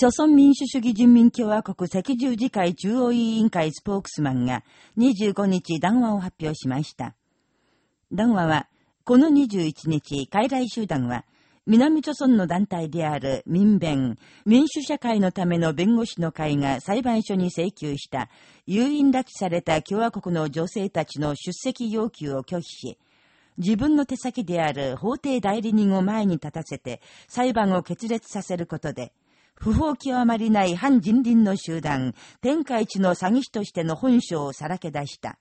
朝鮮民主主義人民共和国赤十字会中央委員会スポークスマンが25日談話を発表しました。談話は、この21日、海来集団は、南朝村の団体である民弁、民主社会のための弁護士の会が裁判所に請求した誘引拉致された共和国の女性たちの出席要求を拒否し、自分の手先である法廷代理人を前に立たせて裁判を決裂させることで、不法極まりない反人倫の集団、天下一の詐欺師としての本性をさらけ出した。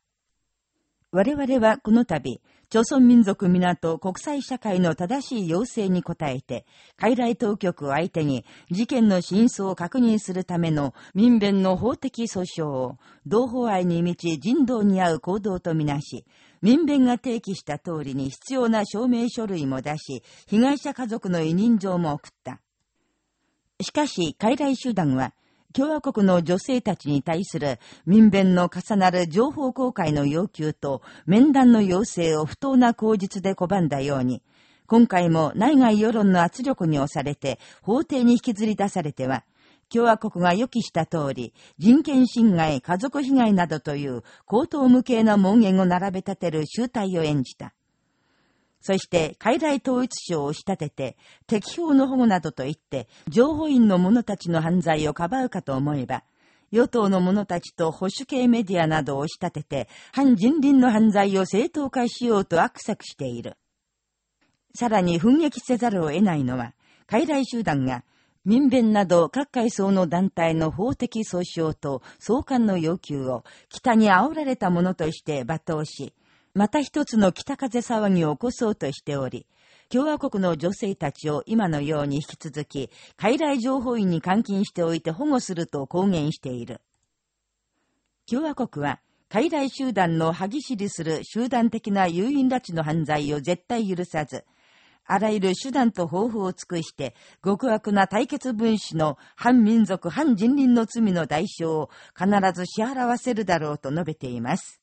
我々はこの度、朝鮮民族港国際社会の正しい要請に応えて、海外当局を相手に事件の真相を確認するための民弁の法的訴訟を、同胞愛に満ち人道に合う行動とみなし、民弁が提起した通りに必要な証明書類も出し、被害者家族の委任状も送った。しかし、海外集団は、共和国の女性たちに対する民弁の重なる情報公開の要求と面談の要請を不当な口実で拒んだように、今回も内外世論の圧力に押されて法廷に引きずり出されては、共和国が予期した通り、人権侵害、家族被害などという高等無形な文言を並べ立てる集体を演じた。そして、海外統一省を仕立てて、適法の保護などと言って、情報員の者たちの犯罪をかばうかと思えば、与党の者たちと保守系メディアなどを仕立てて、反人倫の犯罪を正当化しようと悪作している。さらに奮撃せざるを得ないのは、海外集団が、民弁など各階層の団体の法的訴訟と送還の要求を北に煽られたものとして罵倒し、また一つの北風騒ぎを起こそうとしており、共和国の女性たちを今のように引き続き、海外情報員に監禁しておいて保護すると公言している。共和国は、海外集団の歯ぎしりする集団的な誘引拉致の犯罪を絶対許さず、あらゆる手段と方法を尽くして、極悪な対決分子の反民族、反人倫の罪の代償を必ず支払わせるだろうと述べています。